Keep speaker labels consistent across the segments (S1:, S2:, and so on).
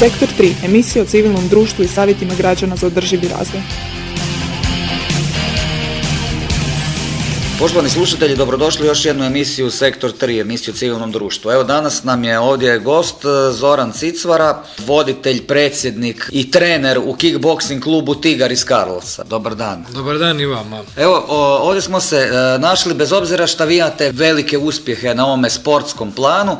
S1: Sektor 3. Emisija o civilnom društvu i savjetima građana za održivi razvoj.
S2: Poštovani slušatelji, dobrodošli u još jednu emisiju Sektor 3, emisiju o civilnom društvu. Evo danas nam je ovdje gost e, Zoran Cicvara, voditelj, predsjednik i trener u kickboxing klubu Tigar iz Karlovca. Dobar dan.
S3: Dobar dan i vama.
S2: Evo, ovdje smo se e, našli bez obzira što vi imate velike uspjehe na ovome sportskom planu,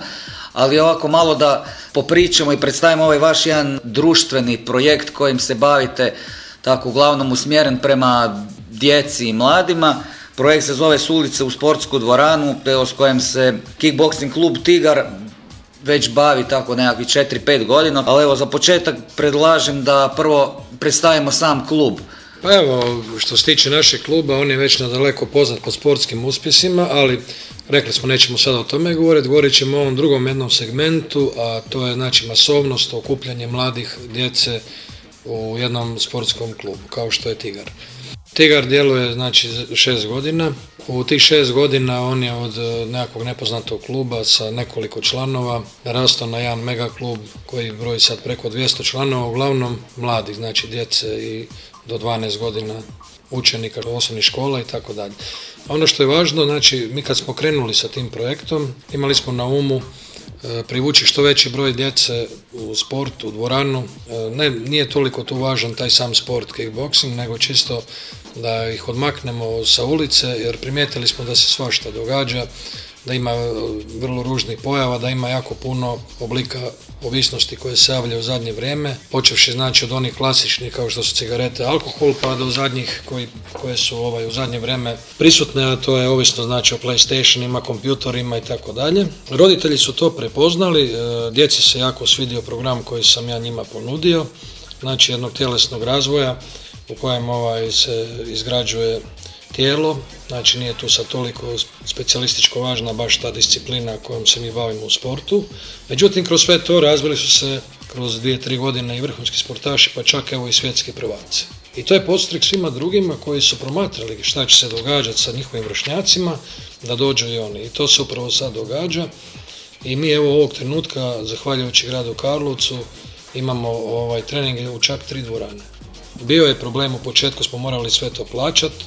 S2: ali ovako malo da popričamo i predstavimo ovaj vaš jedan društveni projekt kojim se bavite tako uglavnom usmjeren prema djeci i mladima. Projekt se zove S ulice u sportsku dvoranu, s kojem se kickboxing klub Tigar već bavi tako nekakvih 4-5 godina, ali evo za početak predlažem da prvo predstavimo sam klub.
S3: Pa evo, što se tiče našeg kluba, on je već nadaleko poznat po sportskim uspjesima, ali rekli smo nećemo sada o tome govoriti, govorit ćemo o ovom drugom jednom segmentu, a to je znači masovnost, okupljanje mladih djece u jednom sportskom klubu, kao što je Tigar. Tigar djeluje znači šest godina. U tih šest godina on je od e, nekakvog nepoznatog kluba sa nekoliko članova narastao na jedan mega klub koji broji sad preko 200 članova, uglavnom mladih, znači djece i do 12 godina učenika osnovnih škola i tako dalje. Ono što je važno, znači mi kad smo krenuli sa tim projektom, imali smo na umu e, privući što veći broj djece u sport, u dvoranu. E, ne, nije toliko tu važan taj sam sport kickboxing, nego čisto da ih odmaknemo sa ulice jer primijetili smo da se svašta događa, da ima e, vrlo ružnih pojava, da ima jako puno oblika ovisnosti koje se javljaju u zadnje vrijeme, počevši znači od onih klasičnih kao što su cigarete, alkohol, pa do zadnjih koji, koje su ovaj, u zadnje vrijeme prisutne, a to je ovisno znači o PlayStationima, kompjutorima i tako dalje. Roditelji su to prepoznali, e, djeci se jako svidio program koji sam ja njima ponudio, znači jednog tjelesnog razvoja, u kojem ovaj se izgrađuje tijelo, znači nije tu sad toliko specijalističko važna baš ta disciplina kojom se mi bavimo u sportu. Međutim, kroz sve to razvili su se kroz dvije, tri godine i vrhunski sportaši, pa čak evo i svjetski prvaci. I to je podstrik svima drugima koji su promatrali šta će se događati sa njihovim vršnjacima, da dođu i oni. I to se upravo sad događa. I mi evo ovog trenutka, zahvaljujući gradu Karlovcu, imamo ovaj treninge u čak tri dvorane. Bio je problem u početku, smo morali sve to plaćati.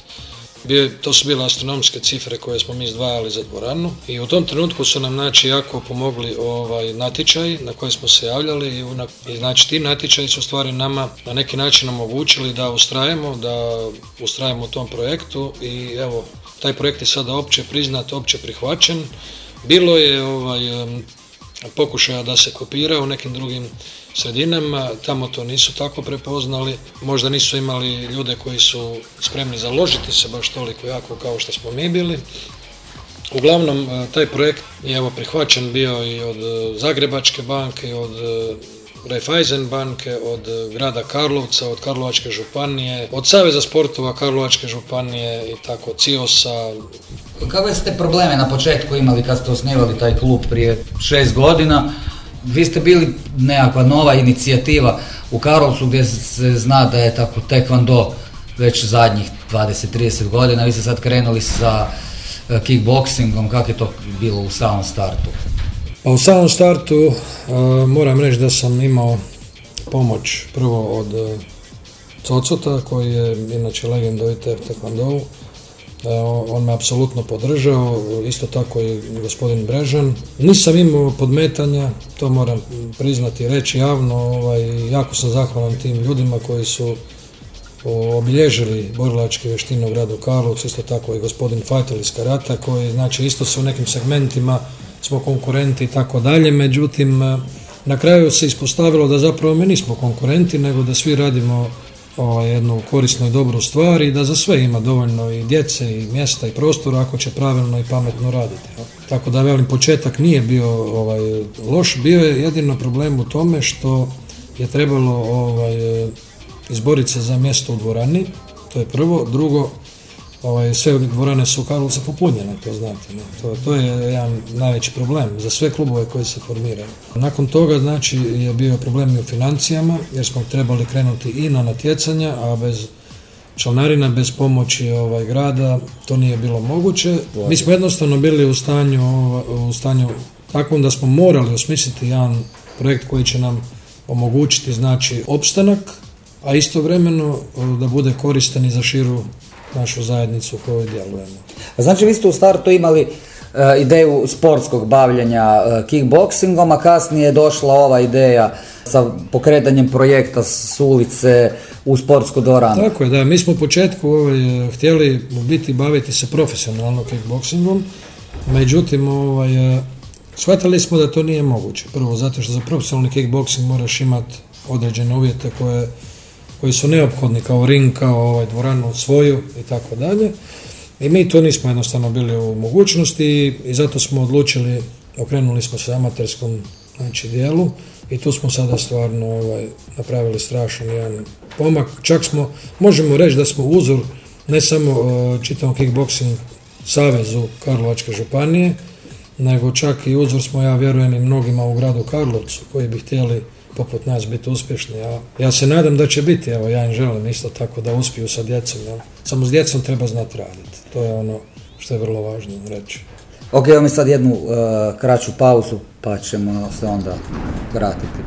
S3: To su bile astronomske cifre koje smo mi izdvajali za dvoranu i u tom trenutku su nam znači jako pomogli ovaj natječaj na koji smo se javljali i, i znači ti natječaji su stvari nama na neki način omogućili da ustrajemo, da ustrajemo u tom projektu i evo taj projekt je sada opće priznat, opće prihvaćen. Bilo je ovaj pokušaja da se kopira u nekim drugim sredinama, tamo to nisu tako prepoznali, možda nisu imali ljude koji su spremni založiti se baš toliko jako kao što smo mi bili. Uglavnom, e, taj projekt je evo prihvaćen bio i od e, Zagrebačke banke, i od e, Raiffeisen banke, od grada Karlovca, od Karlovačke županije, od Saveza sportova Karlovačke županije i tako CIOS-a.
S2: Kakve ste probleme na početku imali kad ste osnivali taj klub prije šest godina? Vi ste bili nekakva nova inicijativa u Karlovcu gdje se zna da je tako tekvando već zadnjih 20-30 godina, vi ste sad krenuli sa e, kickboxingom, kako je to bilo u samom startu?
S3: Pa u samom startu e, moram reći da sam imao pomoć prvo od uh, Cocota koji je inače legenda u ITF on me apsolutno podržao, isto tako i gospodin Brežan. Nisam imao podmetanja, to moram priznati reći javno, ovaj, jako sam zahvalan tim ljudima koji su obilježili borilačke vještine u gradu Karlovcu, isto tako i gospodin Fajtel iz Karata, koji znači isto su u nekim segmentima smo konkurenti i tako dalje, međutim na kraju se ispostavilo da zapravo mi nismo konkurenti, nego da svi radimo ovaj, jednu korisnu i dobru stvar i da za sve ima dovoljno i djece i mjesta i prostora ako će pravilno i pametno raditi. Tako da velim početak nije bio ovaj, loš, bio je jedino problem u tome što je trebalo ovaj, izboriti se za mjesto u dvorani, to je prvo, drugo ovaj, sve dvorane su u Karlovcu popunjene, to znate. Ne? To, to je jedan najveći problem za sve klubove koji se formiraju. Nakon toga, znači, je bio problem i u financijama, jer smo trebali krenuti i na natjecanja, a bez članarina, bez pomoći ovaj, grada, to nije bilo moguće. Mi smo jednostavno bili u stanju, u stanju takvom da smo morali osmisliti jedan projekt koji će nam omogućiti znači opstanak, a istovremeno e, da bude koristan i za širu našu zajednicu u kojoj djelujemo.
S4: Znači vi ste u startu imali e, ideju sportskog bavljenja uh, kickboksingom, a kasnije je došla ova ideja sa pokretanjem projekta s ulice u sportsku dvoranu.
S3: Tako je, da. Mi smo u početku ovaj, htjeli biti baviti se profesionalno kickboksingom, međutim ovaj, shvatili smo da to nije moguće. Prvo, zato što za profesionalni kickboksing moraš imati određene uvjete koje koji su neophodni kao ring, kao ovaj dvoranu svoju i tako dalje. I mi to nismo jednostavno bili u mogućnosti i zato smo odlučili, okrenuli smo se amaterskom znači, dijelu i tu smo sada stvarno ovaj, napravili strašan jedan pomak. Čak smo, možemo reći da smo uzor ne samo uh, čitavom kickboxing savezu Karlovačke županije, nego čak i uzor smo, ja vjerujem, i mnogima u gradu Karlovcu koji bi htjeli poput nas biti uspješni. Ja, ja se nadam da će biti, evo ja im želim isto tako da uspiju sa djecom. Ja. Samo s djecom treba znati raditi. To je ono što je vrlo važno reći.
S4: Ok, imamo sad jednu uh, kraću pauzu pa ćemo se onda vratiti.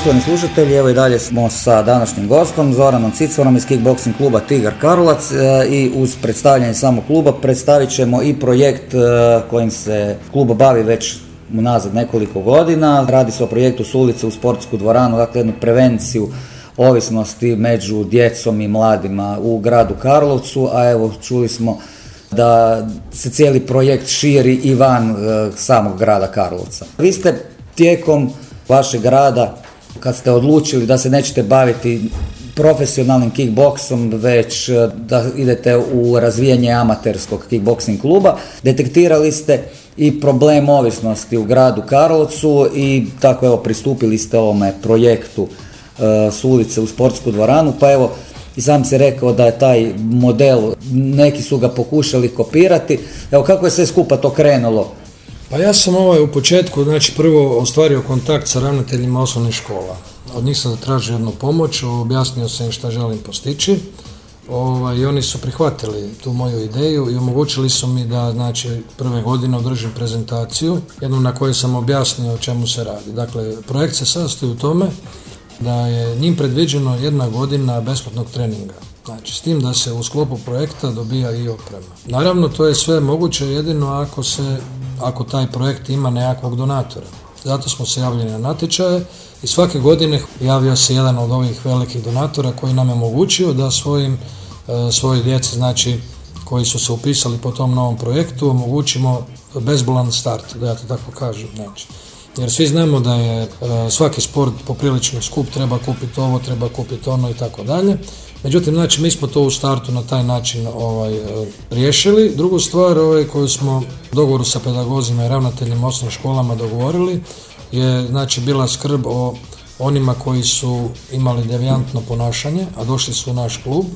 S4: Poštovani slušatelji, evo i dalje smo sa današnjim gostom, Zoranom Cicvarom iz kickboxing kluba Tigar Karlovac e, i uz predstavljanje samog kluba predstavit ćemo i projekt e, kojim se klub bavi već unazad nekoliko godina. Radi se o projektu s ulice u sportsku dvoranu, dakle jednu prevenciju ovisnosti među djecom i mladima u gradu Karlovcu, a evo čuli smo
S2: da se cijeli projekt širi i van e, samog grada Karlovca. Vi ste tijekom vašeg rada, kad ste odlučili da se nećete baviti profesionalnim kickboksom, već e, da idete u razvijanje amaterskog kickboksing kluba, detektirali ste i problem ovisnosti u gradu Karlovcu i tako evo pristupili ste ovome projektu e, s ulice u sportsku dvoranu, pa evo i sam se rekao da je taj model, neki su ga pokušali kopirati. Evo kako je sve skupa to krenulo?
S3: Pa ja sam ovaj u početku, znači prvo ostvario kontakt sa ravnateljima osnovnih škola. Od njih sam zatražio jednu pomoć, objasnio sam im šta želim postići. Ovaj, I oni su prihvatili tu moju ideju i omogućili su mi da znači, prve godine održim prezentaciju, jednu na kojoj sam objasnio o čemu se radi. Dakle, projekt se sastoji u tome da je njim predviđeno jedna godina besplatnog treninga. Znači, s tim da se u sklopu projekta dobija i oprema. Naravno, to je sve moguće jedino ako se, ako taj projekt ima nekakvog donatora. Zato smo se javljeni na natječaje i svake godine javio se jedan od ovih velikih donatora koji nam je omogućio da svojim, e, svojoj djeci, znači, koji su se upisali po tom novom projektu, omogućimo bezbolan start, da ja to tako kažem. Znači, jer svi znamo da je e, svaki sport poprilično skup, treba kupiti ovo, treba kupiti ono i tako dalje. Međutim, znači, mi smo to u startu na taj način ovaj, e, riješili. Drugu stvar ovaj, koju smo u dogovoru sa pedagozima i ravnateljima osnovnih školama dogovorili je znači, bila skrb o onima koji su imali devijantno ponašanje, a došli su u naš klub.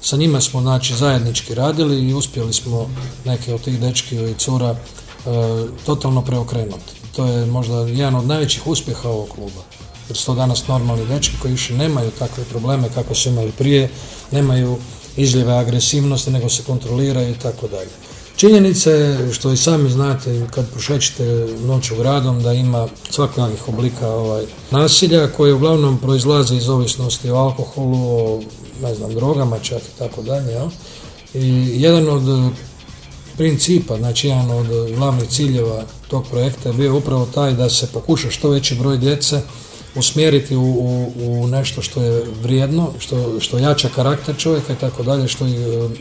S3: Sa njima smo znači, zajednički radili i uspjeli smo neke od tih dečki i cura e, totalno preokrenuti. To je možda jedan od najvećih uspjeha ovog kluba. Jer su to danas normalni dečki koji više nemaju takve probleme kako su imali prije, nemaju izljeve agresivnosti, nego se kontroliraju i tako dalje. Činjenica je, što i sami znate, kad prošećete noću gradom, da ima svakakvih oblika ovaj, nasilja koje uglavnom proizlaze iz ovisnosti o alkoholu, o ne znam, drogama čak i tako dalje. I jedan od principa, znači jedan od glavnih ciljeva tog projekta je bio upravo taj da se pokuša što veći broj djece usmjeriti u, u, u nešto što je vrijedno, što, što jača karakter čovjeka i tako dalje, što ih,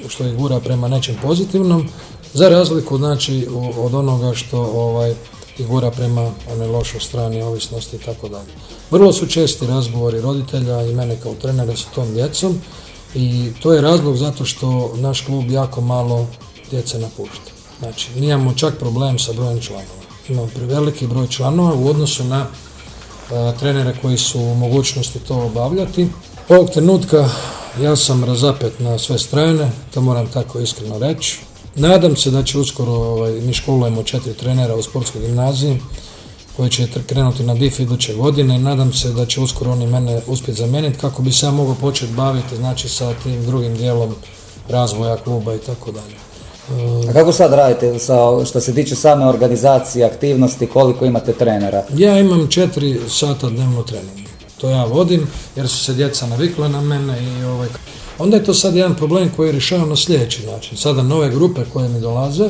S3: što ih gura prema nečem pozitivnom, za razliku znači od onoga što ovaj, ih gura prema one lošoj strani ovisnosti i tako dalje. Vrlo su česti razgovori roditelja i mene kao trenera sa tom djecom i to je razlog zato što naš klub jako malo djece napušta. Znači, nijemo čak problem sa brojem članova. Imamo preveliki broj članova u odnosu na trenere koji su u mogućnosti to obavljati. Ovog trenutka ja sam razapet na sve strane, to moram tako iskreno reći. Nadam se da će uskoro, ovaj, mi školujemo četiri trenera u sportskoj gimnaziji koji će krenuti na DIF iduće godine i nadam se da će uskoro oni mene uspjeti zamijeniti kako bi se ja mogao početi baviti znači, sa tim drugim dijelom razvoja kluba i tako dalje.
S2: A kako sad radite sa, što se tiče same organizacije, aktivnosti, koliko imate trenera?
S3: Ja imam četiri sata dnevno trening. To ja vodim jer su se djeca navikla na mene i ovaj, onda je to sad jedan problem koji rješavam na sljedeći način. Sada nove grupe koje mi dolaze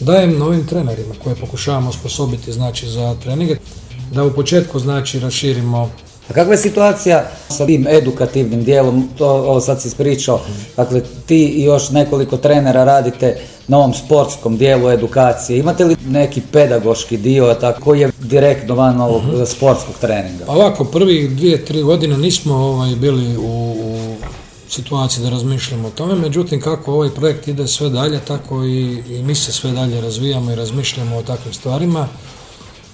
S3: dajem novim trenerima koje pokušavamo osposobiti znači za treninge da u početku znači raširimo
S2: a kakva je situacija sa tim edukativnim dijelom, to ovo sad si ispričao, dakle ti i još nekoliko trenera radite na ovom sportskom dijelu edukacije. Imate li neki pedagoški dio tako, koji je direktno van ovog uh sportskog treninga?
S3: Pa ovako, prvih dvije, tri godine nismo ovaj, bili u, u situaciji da razmišljamo o tome, međutim kako ovaj projekt ide sve dalje, tako i, i mi se sve dalje razvijamo i razmišljamo o takvim stvarima.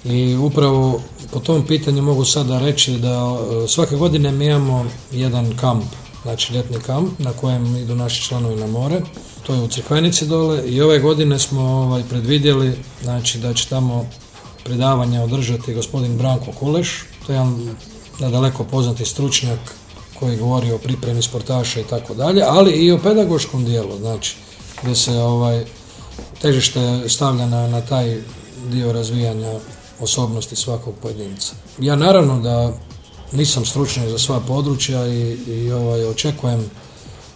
S3: I upravo po tom pitanju mogu sada reći da e, svake godine mi imamo jedan kamp, znači ljetni kamp na kojem idu naši članovi na more. To je u Crkvenici dole i ove godine smo ovaj, predvidjeli znači, da će tamo predavanje održati gospodin Branko Kuleš. To je jedan nadaleko poznati stručnjak koji govori o pripremi sportaša i tako dalje, ali i o pedagoškom dijelu, znači gdje se ovaj, težište stavlja na, na taj dio razvijanja osobnosti svakog pojedinca. Ja naravno da nisam stručnjak za sva područja i, i ovaj, očekujem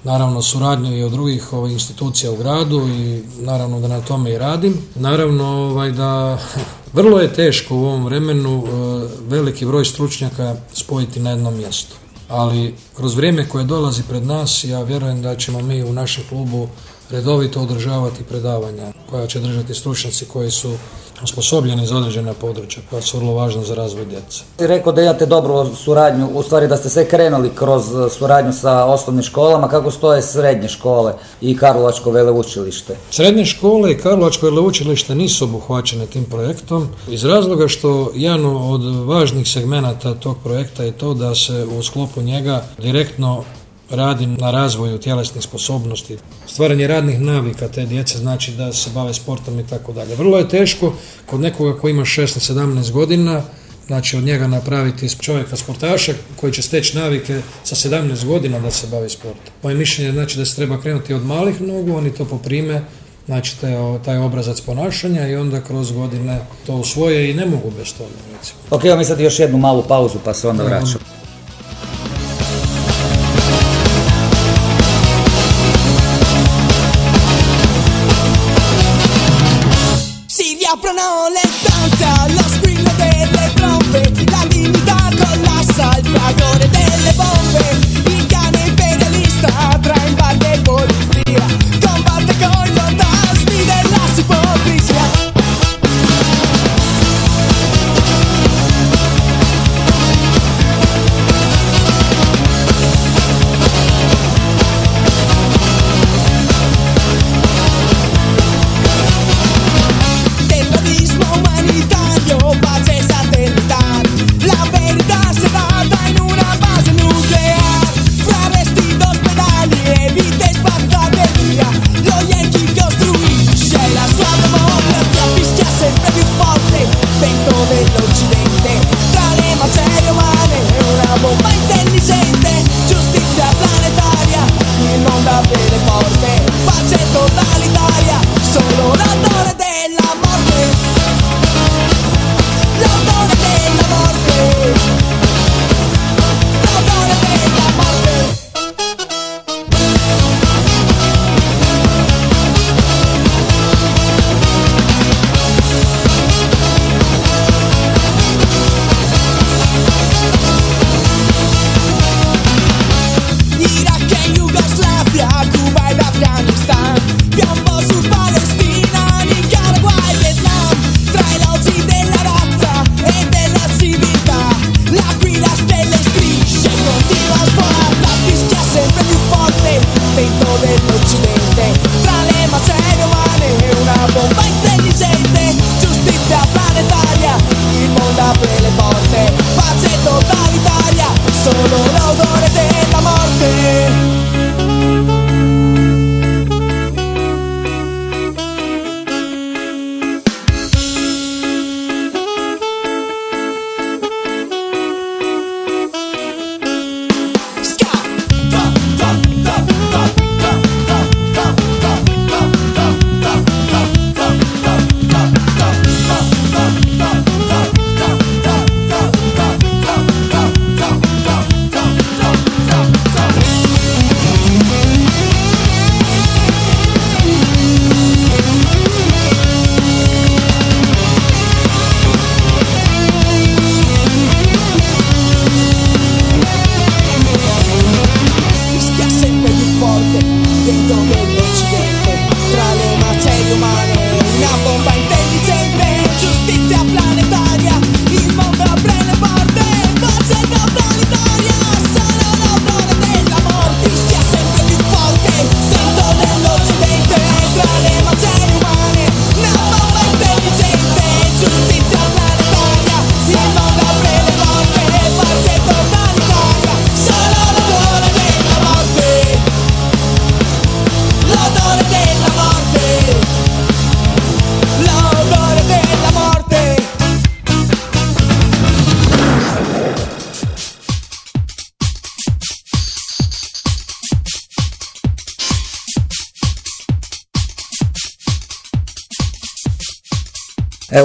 S3: naravno suradnju i od drugih ovaj, institucija u gradu i naravno da na tome i radim. Naravno ovaj, da vrlo je teško u ovom vremenu e, veliki broj stručnjaka spojiti na jednom mjestu. Ali kroz vrijeme koje dolazi pred nas ja vjerujem da ćemo mi u našem klubu redovito održavati predavanja koja će držati stručnjaci koji su osposobljeni za određena područja koja su vrlo važna za razvoj djece.
S5: Ti rekao da imate dobru suradnju, u stvari da ste sve krenuli kroz suradnju sa osnovnim školama, kako stoje srednje škole i Karlovačko veleučilište?
S3: Srednje škole i Karlovačko veleučilište nisu obuhvaćene tim projektom iz razloga što jedan od važnih segmenata tog projekta je to da se u sklopu njega direktno radi na razvoju tjelesnih sposobnosti, stvaranje radnih navika te djece, znači da se bave sportom i tako dalje. Vrlo je teško kod nekoga koji ima 16-17 godina, znači od njega napraviti čovjeka sportaša koji će steći navike sa 17 godina da se bavi sportom. Moje mišljenje je znači da se treba krenuti od malih nogu, oni to poprime, znači taj obrazac ponašanja i onda kroz godine to usvoje i ne mogu bez toga. Recimo.
S5: Ok, mi sad još jednu malu pauzu pa se onda vraćamo.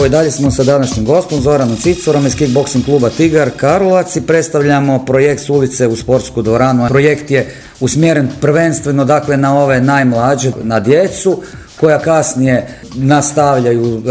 S5: Evo i dalje smo sa današnjim gostom Zoranom Cicurom iz kickboxing kluba Tigar Karlovac i predstavljamo projekt s ulice u sportsku dvoranu. Projekt je usmjeren prvenstveno dakle na ove najmlađe, na djecu
S2: koja kasnije nastavljaju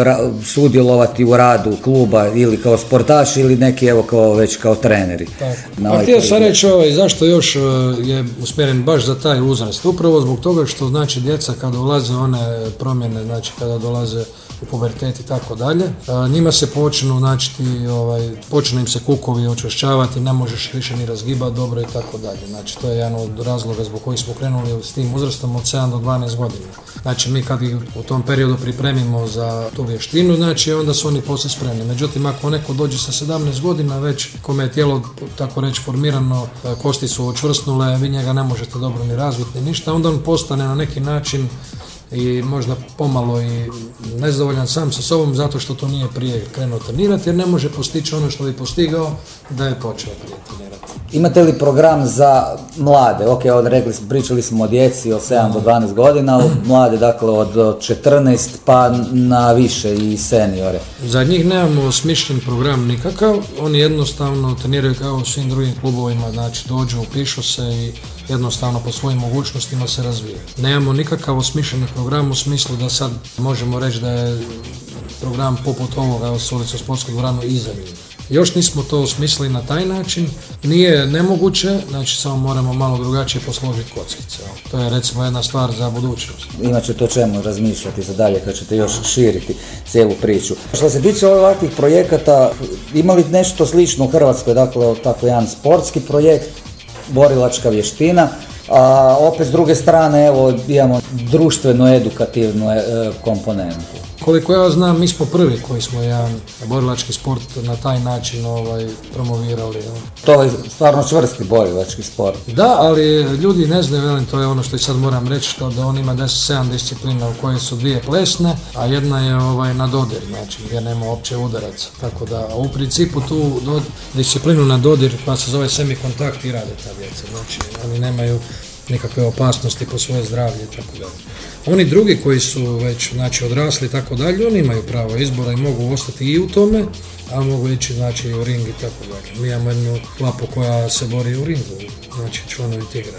S2: sudjelovati u radu kluba ili kao sportaši ili neki evo kao već kao treneri.
S3: Pa ovaj htio sam reći ovaj, zašto još e, je usmjeren baš za taj uzrast. Upravo zbog toga što znači djeca kada ulaze one promjene, znači kada dolaze u pubertet i tako dalje. Njima se počnu, znači, ovaj, počnu im se kukovi očešćavati, ne možeš više ni razgibati dobro i tako dalje. Znači, to je jedan od razloga zbog kojih smo krenuli s tim uzrastom od 7 do 12 godina. Znači, mi kad ih u tom periodu pripremimo za tu vještinu, znači, onda su oni poslije spremni. Međutim, ako neko dođe sa 17 godina, već kome je tijelo, tako reći, formirano, kosti su očvrsnule, vi njega ne možete dobro ni razviti, ni ništa, onda on postane na neki način i možda pomalo i nezadovoljan sam sa sobom zato što to nije prije krenuo trenirati jer ne može postići ono što bi postigao da je počeo prije trenirati.
S2: Imate li program za mlade? Ok, od, rekli pričali smo o djeci od 7 do 12 godina, od mlade dakle od 14 pa na više i seniore.
S3: Za njih nemamo smišljen program nikakav, oni jednostavno treniraju kao u svim drugim klubovima, znači dođu, upišu se i jednostavno po svojim mogućnostima se razvije. Nemamo nikakav osmišljeni program u smislu da sad možemo reći da je program poput ovoga u Solicu sportsku dvoranu iza njih. Još nismo to osmislili na taj način, nije nemoguće, znači samo moramo malo drugačije posložiti kockice. To je recimo jedna stvar za budućnost.
S2: Imat ćete o čemu razmišljati za dalje kad ćete još širiti cijelu priču. Što se tiče ovakvih projekata, imali nešto slično u Hrvatskoj, dakle tako jedan sportski projekt borilačka vještina, a opet s druge strane evo imamo društveno edukativnu e, komponentu.
S3: Koliko ja znam, mi smo prvi koji smo jedan borilački sport na taj način ovaj, promovirali.
S2: To je stvarno čvrsti borilački sport.
S3: Da, ali ljudi ne znaju, velim, to je ono što i sad moram reći, što da on ima 10-7 disciplina u koje su dvije plesne, a jedna je ovaj, na dodir, znači gdje nema opće udaraca. Tako da, u principu tu disciplinu na dodir koja se zove semikontakt i rade ta djeca. Znači, oni nemaju nikakve opasnosti po svoje zdravlje i tako dalje. Oni drugi koji su već znači, odrasli i tako dalje, oni imaju pravo izbora i mogu ostati i u tome, a mogu ići znači, u ring i tako dalje. Mi imamo jednu lapu koja se bori u ringu, znači članovi tigra.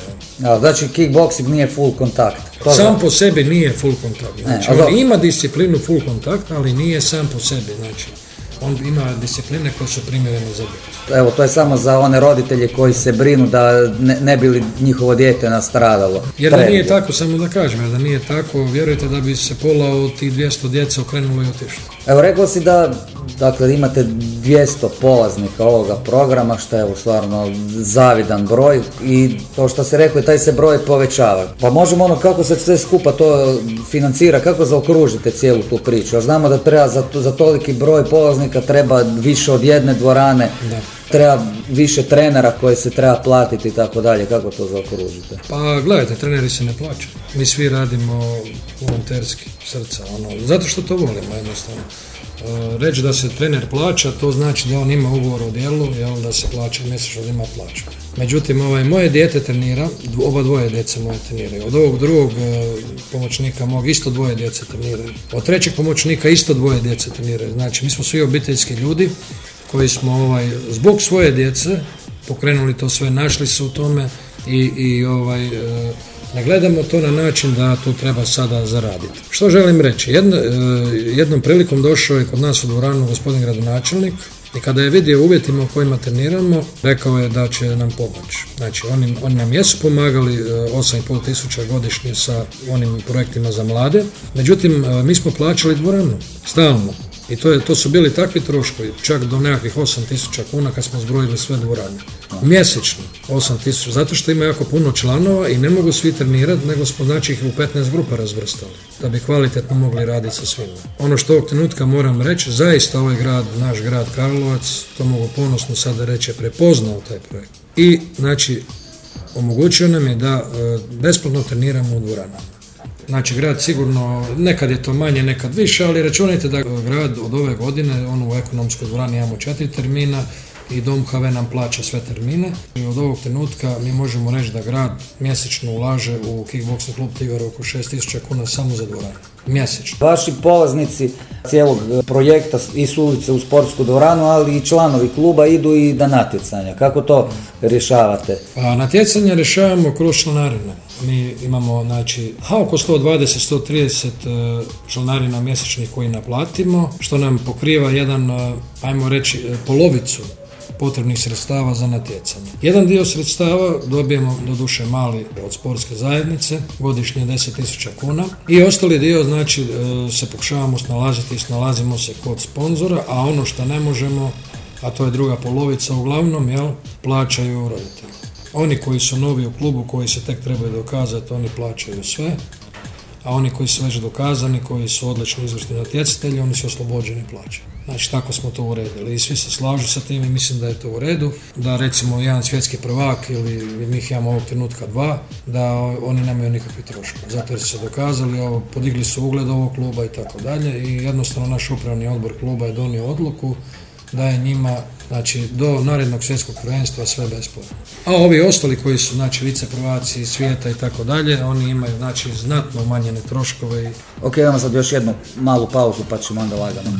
S2: A, znači kickboxing nije full kontakt.
S3: sam po sebi nije full kontakt. Znači, on ima disciplinu full kontakt, ali nije sam po sebi. Znači, on ima discipline koje su primjerene za djecu.
S2: Evo, to je samo za one roditelje koji se brinu da ne, ne bi li njihovo dijete nastradalo.
S3: Jer da nije tako, samo da kažem, jer da nije tako, vjerujete da bi se pola od tih 200 djeca okrenulo i otišlo.
S2: Evo, rekao si da Dakle, imate 200 polaznika ovoga programa, što je u stvarno zavidan broj i to što se rekli, taj se broj povećava. Pa možemo ono kako se sve skupa to financira, kako zaokružite cijelu tu priču. Znamo da treba za, za toliki broj polaznika treba više od jedne dvorane. Da treba više trenera koje se treba platiti i tako dalje. Kako to zaokružite?
S3: Pa gledajte, treneri se ne plaćaju. Mi svi radimo volonterski, srca. Ono, zato što to volimo jednostavno. E, reći da se trener plaća, to znači da on ima ugovor o djelu, jel, da se plaća mjesečno da ima plaću. Međutim, ovaj, moje dijete trenira, oba dvoje djece moje treniraju. Od ovog drugog e, pomoćnika mog isto dvoje djece treniraju. Od trećeg pomoćnika isto dvoje djece treniraju. Znači, mi smo svi obiteljski ljudi koji smo ovaj, zbog svoje djece pokrenuli to sve, našli se u tome i, i ovaj, e, ne gledamo to na način da to treba sada zaraditi. Što želim reći? E, jednom prilikom došao je kod nas u dvoranu gospodin gradonačelnik i kada je vidio uvjetima u kojima treniramo, rekao je da će nam pomoći. Znači, oni, oni nam jesu pomagali 8,5 e, tisuća godišnje sa onim projektima za mlade, međutim, mi smo plaćali dvoranu, stalno. I to, je, to su bili takvi troškovi, čak do nekakvih 8000 kuna kad smo zbrojili sve dvorane. Mjesečno 8000, zato što ima jako puno članova i ne mogu svi trenirati, nego smo znači ih u 15 grupa razvrstali, da bi kvalitetno mogli raditi sa svima. Ono što ovog trenutka moram reći, zaista ovaj grad, naš grad Karlovac, to mogu ponosno sada reći, prepoznao taj projekt. I znači omogućio nam je da e, besplatno treniramo u dvoranama. Znači grad sigurno, nekad je to manje, nekad više, ali računajte da grad od ove godine, on u ekonomskoj dvorani imamo četiri termina i Dom HV nam plaća sve termine. I od ovog trenutka mi možemo reći da grad mjesečno ulaže u kickboxing klub Tigar oko 6000 kuna samo za dvorane. Mjesečno.
S2: Vaši polaznici cijelog projekta i su ulice u sportsku dvoranu, ali i članovi kluba idu i na natjecanja. Kako to rješavate?
S3: Pa natjecanje rješavamo kroz članarine. Mi imamo znači, ha, oko 120-130 e, članarina mjesečnih koji naplatimo, što nam pokriva jedan, e, ajmo reći, e, polovicu potrebnih sredstava za natjecanje. Jedan dio sredstava dobijemo doduše mali od sportske zajednice, godišnje 10.000 kuna i ostali dio znači se pokušavamo snalaziti i snalazimo se kod sponzora, a ono što ne možemo, a to je druga polovica uglavnom, jel, plaćaju roditelji. Oni koji su novi u klubu, koji se tek trebaju dokazati, oni plaćaju sve, a oni koji su već dokazani, koji su odlični izvršni natjecatelji, oni su oslobođeni plaće. Znači tako smo to uredili. I svi se slažu sa tim i mislim da je to u redu, da recimo jedan svjetski prvak ili mi ih imamo ovog trenutka dva, da oni nemaju nikakve troškove, zato jer su se dokazali, ovo, podigli su ugled ovog kluba i tako dalje i jednostavno naš upravni odbor kluba je donio odluku da je njima znači do narednog svjetskog prvenstva sve besplatno. A ovi ostali koji su znači viceprvaci svijeta i tako dalje, oni imaju znači znatno umanjene troškove. I...
S2: Ok, imamo sad još jednu malu pauzu pa ćemo onda lagano.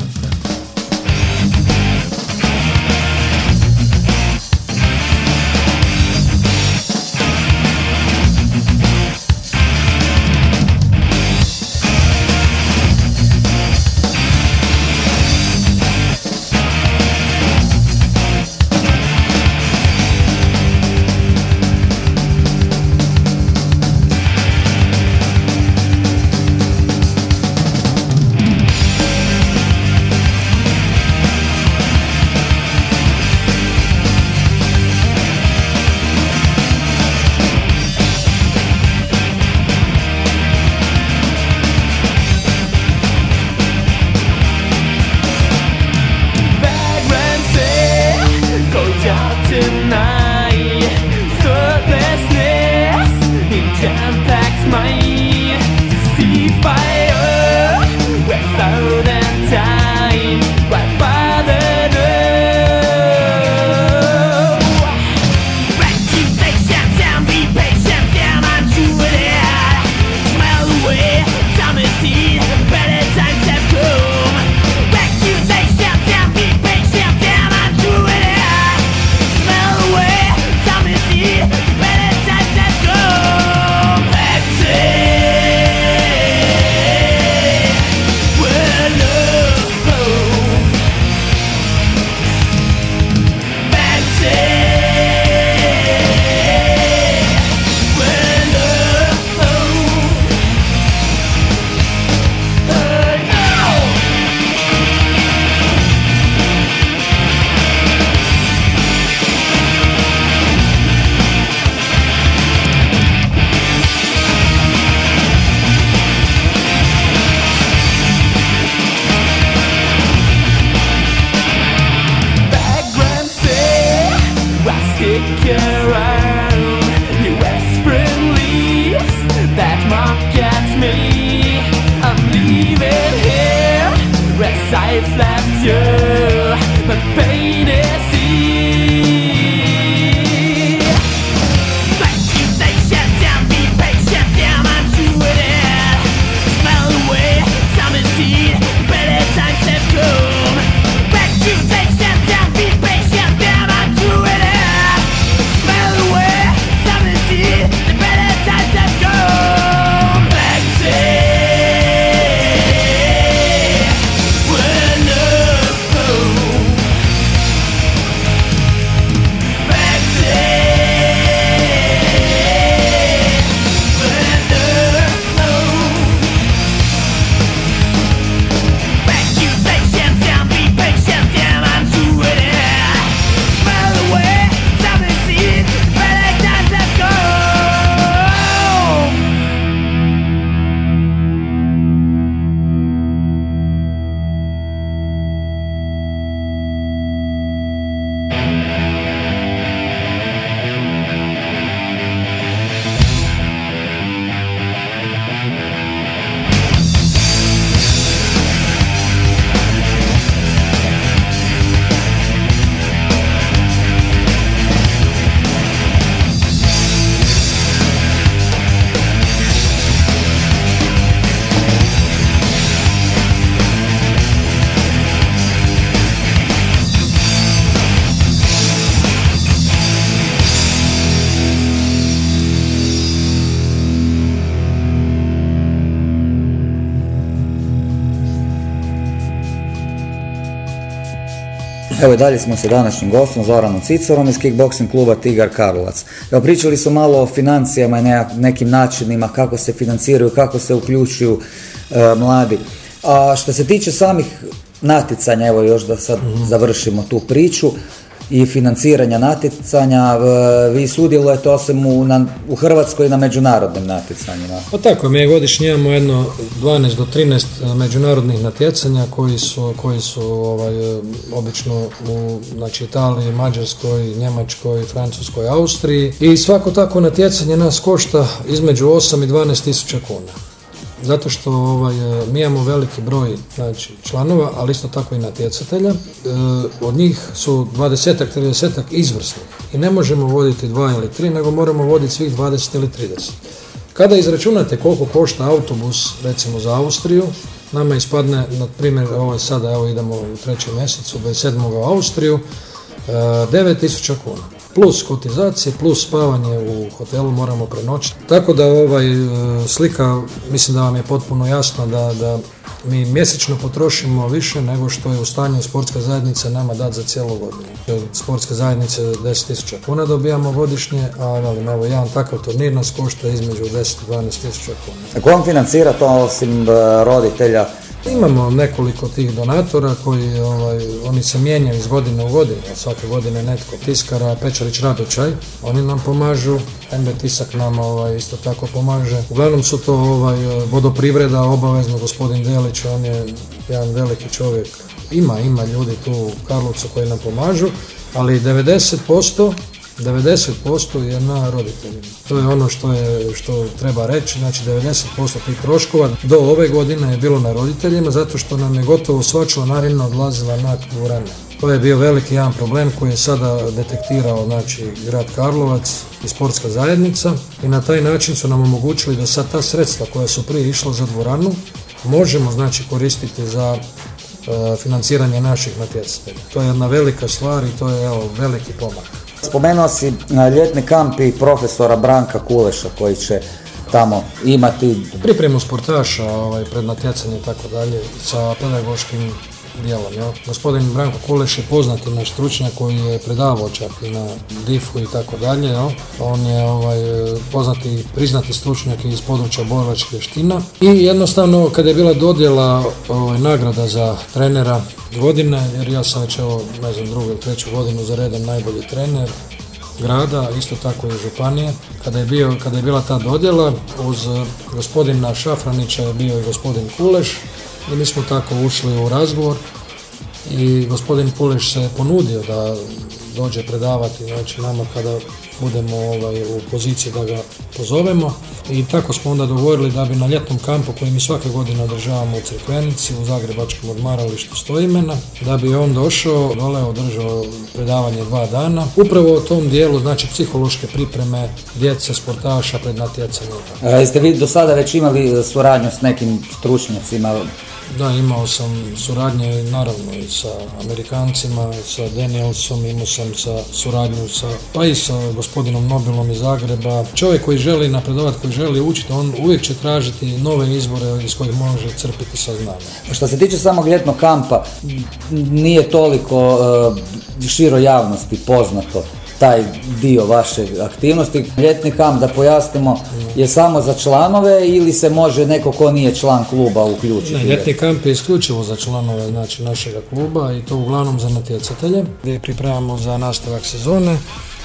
S2: Evo i dalje smo se današnjim gostom Zoranom Cicorom iz kickboxing kluba Tigar Karlovac. Evo pričali smo malo o financijama i nekim načinima kako se financiraju, kako se uključuju e, mladi. A što se tiče samih natjecanja, evo još da sad mhm. završimo tu priču, i financiranja natjecanja. Vi sudjelujete osim u, na, u Hrvatskoj na međunarodnim natjecanjima.
S3: Pa tako, mi godišnje imamo jedno 12 do 13 e, međunarodnih natjecanja koji su, koji su ovaj, e, obično u znači, Italiji, Mađarskoj, Njemačkoj, Francuskoj, Austriji i svako tako natjecanje nas košta između 8 i 12 tisuća kuna zato što ovaj, e, mi imamo veliki broj znači, članova, ali isto tako i natjecatelja. E, od njih su 20 30 izvrsnih i ne možemo voditi dva ili tri, nego moramo voditi svih 20 ili 30. Kada izračunate koliko košta autobus, recimo za Austriju, nama ispadne, na primjer, ovo sada evo idemo u trećem mjesecu, 27. u Austriju, 9000 e, kuna plus kotizacije, plus spavanje u hotelu moramo prenoćiti. Tako da ovaj e, slika, mislim da vam je potpuno jasno da, da mi mjesečno potrošimo više nego što je u stanju sportska zajednica nama dati za cijelu godinu. Sportska zajednica 10.000 kuna dobijamo godišnje, a velim, evo jedan takav turnir nas košta između 10 i 12.000 kuna.
S2: A ko vam financira to osim e, roditelja?
S3: Imamo nekoliko tih donatora koji ovaj, oni se mijenjaju iz godine u godinu. Svake godine netko tiskara, Pečarić Radočaj, oni nam pomažu, NB Tisak nam ovaj, isto tako pomaže. Uglavnom su to ovaj, vodoprivreda, obavezno gospodin Delić, on je jedan veliki čovjek. Ima, ima ljudi tu u Karlovcu koji nam pomažu, ali 90% 90% je na roditeljima. To je ono što, je, što treba reći, znači 90% tih troškova do ove godine je bilo na roditeljima zato što nam je gotovo sva članarina odlazila na dvorane. To je bio veliki jedan problem koji je sada detektirao znači, grad Karlovac i sportska zajednica i na taj način su nam omogućili da sad ta sredstva koja su prije išla za dvoranu možemo znači koristiti za e, financiranje naših natjecatelja. To je jedna velika stvar i to je evo, veliki pomak.
S2: Spomenuo si ljetni kamp profesora Branka Kuleša koji će tamo imati...
S3: Pripremu sportaša ovaj, pred natjecanje i tako dalje sa pedagoškim dijelom. Jel? Gospodin Branko Kuleš je poznati naš stručnjak koji je predavao čak i na DIF-u i tako dalje. On je ovaj, poznati priznati stručnjak iz područja bojvačkih vještina. I jednostavno kada je bila dodjela ovaj, nagrada za trenera godine, jer ja sam već evo, ne znam, drugu ili treću godinu za redom najbolji trener, grada, isto tako i županije. Kada je, bio, kada je bila ta dodjela, uz gospodina Šafranića je bio i gospodin Kuleš, i mi smo tako ušli u razgovor i gospodin Kuleš se ponudio da dođe predavati znači nama kada budemo ovaj, u poziciji da ga pozovemo. I tako smo onda dogovorili da bi na ljetnom kampu koji mi svake godine održavamo u Crkvenici u Zagrebačkom odmaralištu Stojimena da bi on došao dole održao predavanje dva dana. Upravo u tom dijelu znači psihološke pripreme djece sportaša pred natjecanjem.
S2: Jeste vi do sada već imali suradnju s nekim stručnjacima
S3: da, imao sam suradnje naravno i sa Amerikancima, sa Danielsom, imao sam sa suradnju sa, pa i sa gospodinom Nobilom iz Zagreba. Čovjek koji želi napredovati, koji želi učiti, on uvijek će tražiti nove izbore iz kojih može crpiti saznanje.
S2: Što se tiče samog ljetnog kampa, nije toliko uh, širo javnosti poznato taj dio vaše aktivnosti. Ljetni kamp, da pojasnimo, je samo za članove ili se može neko ko nije član kluba uključiti?
S3: Ne, ljetni kamp je isključivo za članove znači, našega kluba i to uglavnom za natjecatelje gdje pripremamo za nastavak sezone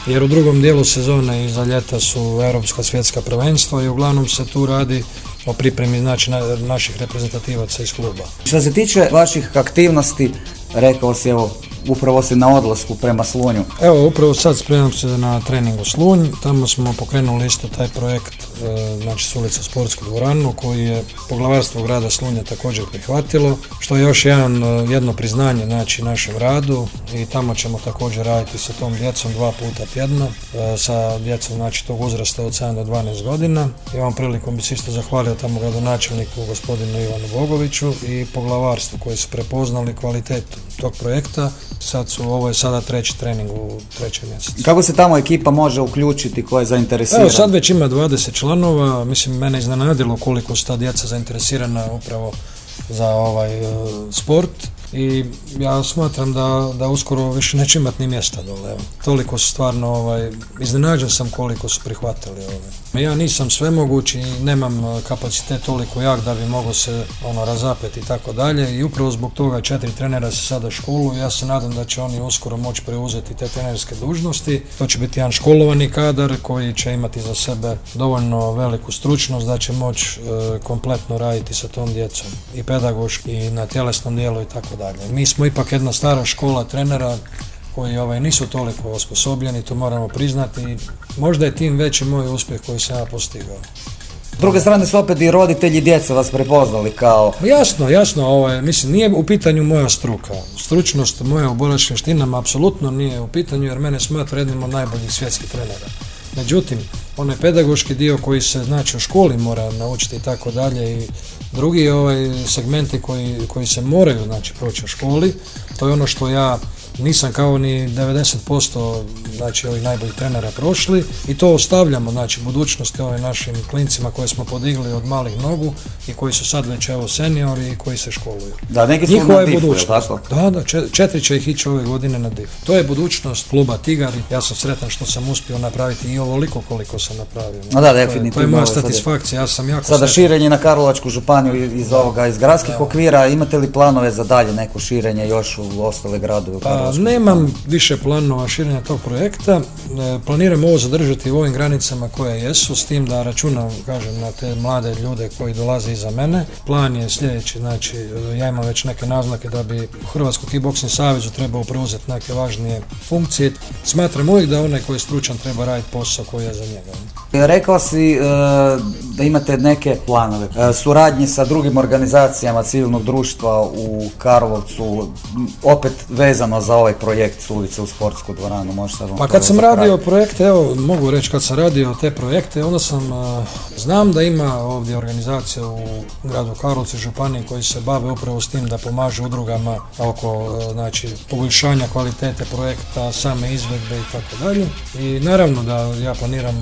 S3: jer u drugom dijelu sezone iza ljeta su europska svjetska prvenstva i uglavnom se tu radi o pripremi znači, naših reprezentativaca iz kluba.
S2: Što se tiče vaših aktivnosti, rekao si evo upravo si na odlasku prema Slunju.
S3: Evo, upravo sad spremam se na treningu Slunj, tamo smo pokrenuli isto taj projekt, e, znači s ulica Sportsku dvoranu, koji je poglavarstvo grada Slunja također prihvatilo, što je još jedan, e, jedno priznanje znači našem radu i tamo ćemo također raditi sa tom djecom dva puta tjedno, e, sa djecom znači tog uzrasta od 7 do 12 godina. I ovom prilikom bi se isto zahvalio tamo gradonačelniku gospodinu Ivanu Bogoviću i poglavarstvu koji su prepoznali kvalitetu tog projekta Sad su, ovo je sada treći trening u trećem mjesecu.
S2: Kako se tamo ekipa može uključiti, ko je zainteresirana?
S3: Evo sad već ima 20 članova, mislim mene iznenadilo koliko su ta djeca zainteresirana upravo za ovaj uh, sport i ja smatram da, da uskoro više neće imati ni mjesta dole. Toliko su stvarno, ovaj, iznenađen sam koliko su prihvatili. Ovaj. Ja nisam svemogući i nemam eh, kapacitet toliko jak da bi mogao se ono razapeti i tako dalje i upravo zbog toga četiri trenera se sada školu ja se nadam da će oni uskoro moći preuzeti te trenerske dužnosti. To će biti jedan školovani kadar koji će imati za sebe dovoljno veliku stručnost da će moći eh, kompletno raditi sa tom djecom i pedagoški i na tjelesnom dijelu i tako dalje. Mi smo ipak jedna stara škola trenera koji ovaj, nisu toliko osposobljeni, to moramo priznati. Možda je tim veći moj uspjeh koji sam ja postigao.
S2: S druge strane su opet i roditelji djece vas prepoznali kao...
S3: Jasno, jasno, ovaj, mislim, nije u pitanju moja struka. Stručnost moja u bolačkim štinama apsolutno nije u pitanju jer mene smatra jednim od najboljih svjetskih trenera. Međutim, onaj pedagoški dio koji se znači u školi mora naučiti i tako dalje i drugi ovaj segmenti koji, koji se moraju znači proći u školi, to je ono što ja nisam kao ni 90% znači ovih najboljih trenera prošli i to ostavljamo znači budućnosti ovim našim klincima koje smo podigli od malih nogu i koji su sad već evo seniori i koji se školuju.
S2: Da, neki su
S3: Njihova
S2: na
S3: je budućnost. Da, da, če- četiri će ih ići ove godine na div. To je budućnost kluba Tigar i ja sam sretan što sam uspio napraviti i ovoliko koliko sam napravio.
S2: No da,
S3: To je-
S2: definitivno,
S3: To je moja satisfakcija, ja sam jako
S2: Sada
S3: sretan.
S2: širenje na Karlovačku županiju iz ovoga, iz gradskih okvira, imate li planove za dalje neko širenje još u ostale gradove
S3: Pa? Nemam više planova širenja tog projekta. E, Planiram ovo zadržati u ovim granicama koje jesu, s tim da računam, kažem, na te mlade ljude koji dolaze iza mene. Plan je sljedeći, znači, e, ja imam već neke naznake da bi u Hrvatskog kickboxing savezu trebao preuzeti neke važnije funkcije. Smatram uvijek da onaj koji je stručan treba raditi posao koji je za njega.
S2: Rekao si e, da imate neke planove, suradnje sa drugim organizacijama civilnog društva u Karlovcu, opet vezano za ovaj projekt Sulice u sportsku dvoranu, možeš sad
S3: Pa kad sam radio projekte, evo mogu reći kad sam radio te projekte, onda sam, znam da ima ovdje organizacija u gradu Karlovcu i Županiji koji se bave upravo s tim da pomažu udrugama oko a, znači, poboljšanja kvalitete projekta, same izvedbe i tako dalje. I naravno da ja planiram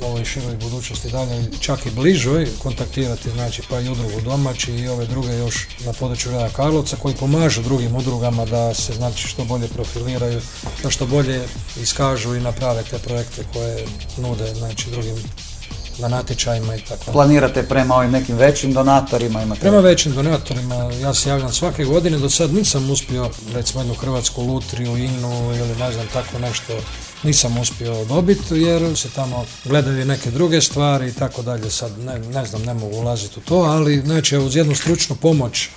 S3: u ovoj široj budućnosti dalje, čak i bližoj, kontaktirati znači pa i udrugu domaći i ove druge još na području grada Karlovca koji pomažu drugim udrugama da se znači što bolje profiliraju, da što bolje iskažu i naprave te projekte koje nude znači drugim na natječajima i tako.
S2: Planirate prema ovim nekim većim donatorima, imate
S3: Prema većim donatorima, ja se javljam svake godine, do sad nisam uspio, recimo jednu hrvatsku lutriju, inu ili ne znam tako nešto, nisam uspio dobiti jer se tamo gledaju neke druge stvari i tako dalje, sad ne, ne znam, ne mogu ulaziti u to, ali znači uz jednu stručnu pomoć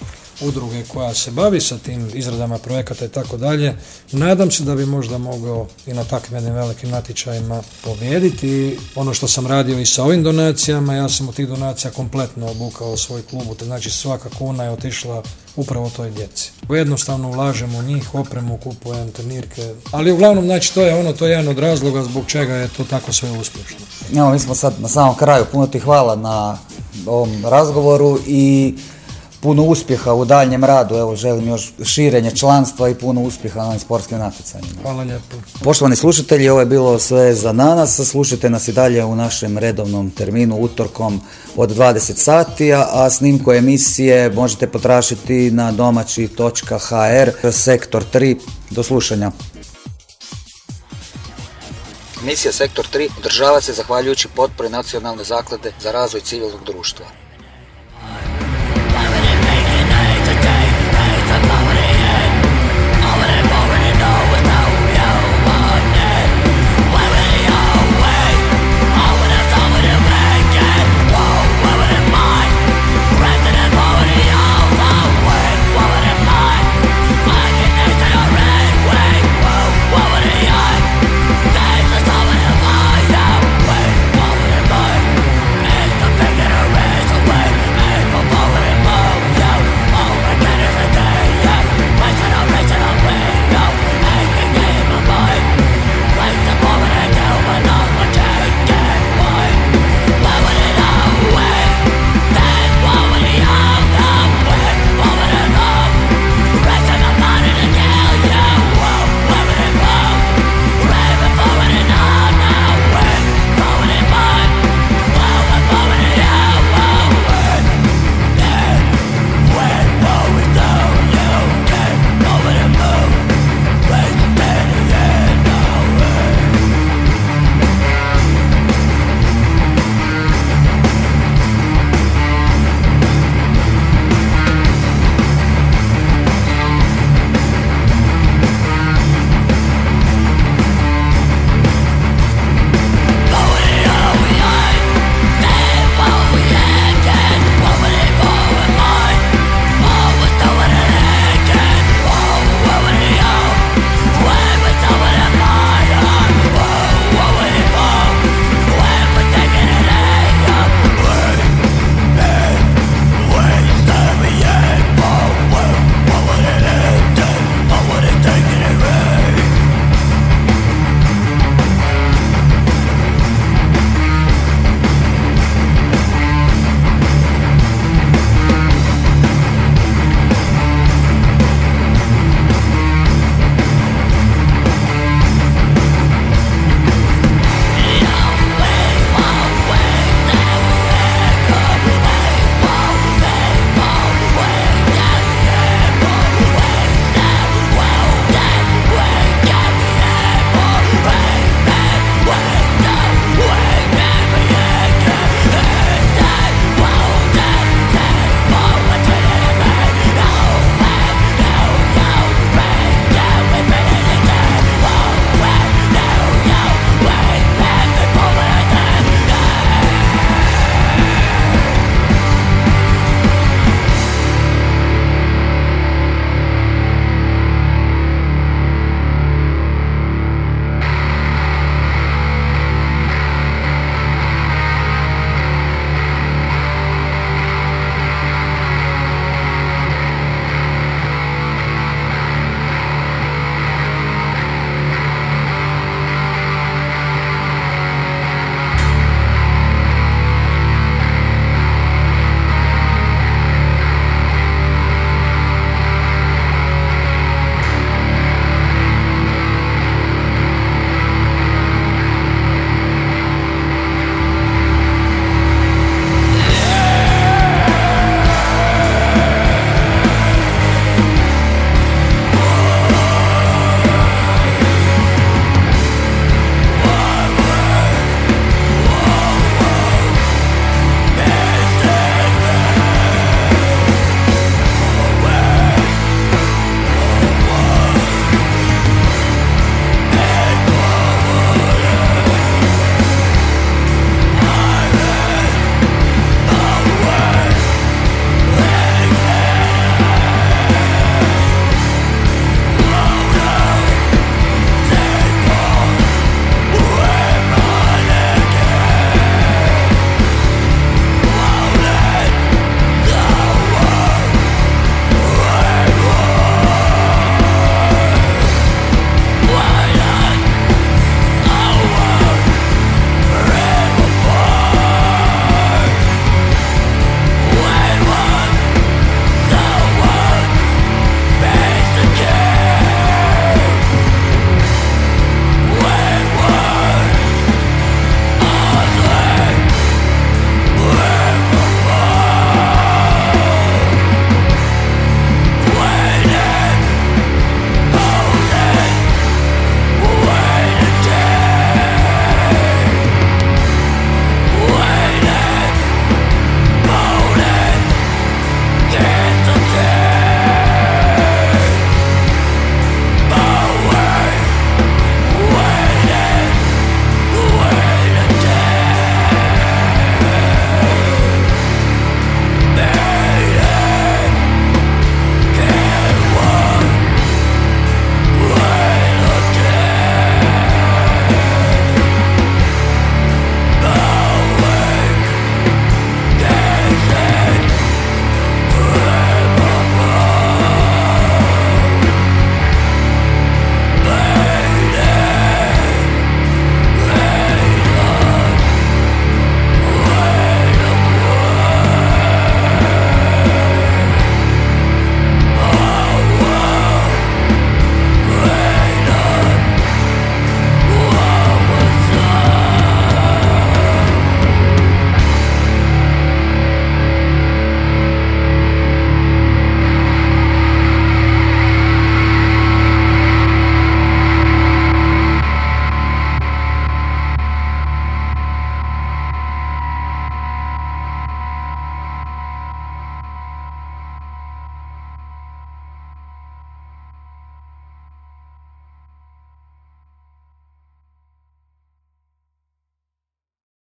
S3: udruge koja se bavi sa tim izradama projekata i tako dalje, nadam se da bi možda mogao i na takvim jednim velikim natječajima pobijediti. Ono što sam radio i sa ovim donacijama, ja sam od tih donacija kompletno obukao svoj klub, te znači svaka kuna je otišla upravo toj djeci. Jednostavno ulažem u njih, opremu, kupujem trenirke, ali uglavnom znači to je ono, to je jedan od razloga zbog čega je to tako sve uspješno.
S2: Evo, mi smo sad na samom kraju. Puno ti hvala na ovom razgovoru i puno uspjeha u daljnjem radu. Evo, želim još širenje članstva i puno uspjeha na sportskim natjecanjima.
S3: Hvala lijepo.
S2: Poštovani slušatelji, ovo je bilo sve za danas. Slušajte nas i dalje u našem redovnom terminu utorkom od 20 sati, a- snimku emisije možete potražiti na domaći.hr sektor 3. Do slušanja. Emisija Sektor 3 održava se zahvaljujući potpori Nacionalne zaklade za razvoj civilnog društva.